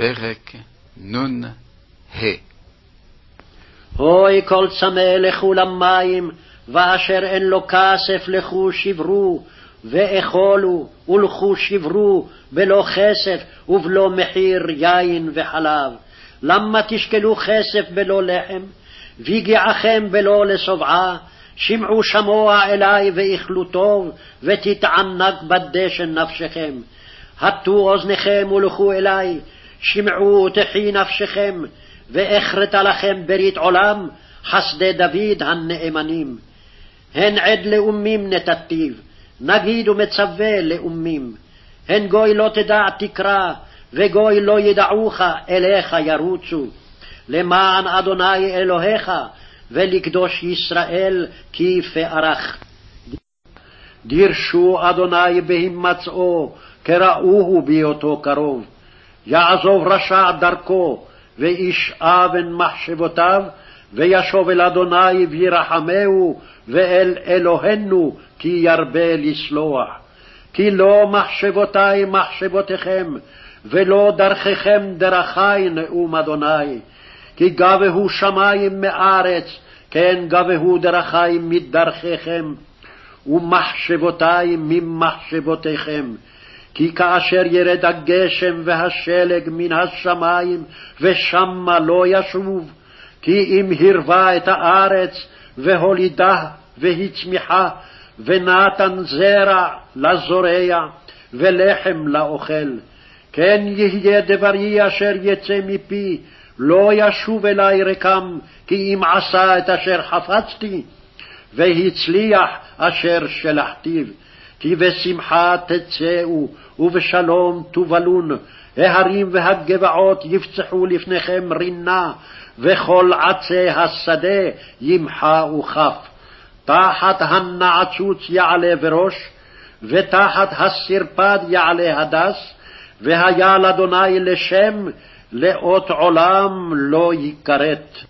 פרק נ"ה הוי כל צמא לכו למים, ואשר אין לו כסף לכו שברו, ואכולו, ולכו שברו, בלא כסף ובלא מחיר יין וחלב. למה תשקלו כסף בלא לחם, ויגיעכם בלא לשובעה, שמעו שמוע אלי ואכלו טוב, ותתענג בדשן נפשכם. הטו אוזניכם ולכו אלי, שמעו ותחי נפשכם, ואכרתה לכם ברית עולם, חסדי דוד הנאמנים. הן עד לאומים נתתיו, נגיד ומצווה לאומים. הן גוי לא תדע תקרא, וגוי לא ידעוך, אליך ירוצו. למען אדוני אלוהיך, ולקדוש ישראל כי פערך. דירשו אדוני בהימצאו, כראוהו בהיותו קרוב. יעזוב רשע דרכו, ואיש אבן מחשבותיו, וישוב אל אדוני וירחמהו, ואל אלוהינו כי ירבה לסלוח. כי לא מחשבותי מחשבותיכם, ולא דרככם דרכי נאום אדוני. כי גבהו שמים מארץ, כן גבהו דרכי מדרככם, ומחשבותי ממחשבותיכם. כי כאשר ירד הגשם והשלג מן השמים, ושמה לא ישוב, כי אם הרבה את הארץ, והולידה והצמיחה, ונתן זרע לזורע, ולחם לאוכל. כן יהיה דברי אשר יצא מפי, לא ישוב אלי רקם, כי אם עשה את אשר חפצתי, והצליח אשר שלחתיו. כי בשמחה תצאו, ובשלום תובלון. ההרים והגבעות יפצחו לפניכם רינה, וכל עצי השדה ימחה וכף. תחת הנעצוץ יעלה בראש, ותחת הסרפד יעלה הדס, והיה לאדוני לשם, לאות עולם לא יכרת.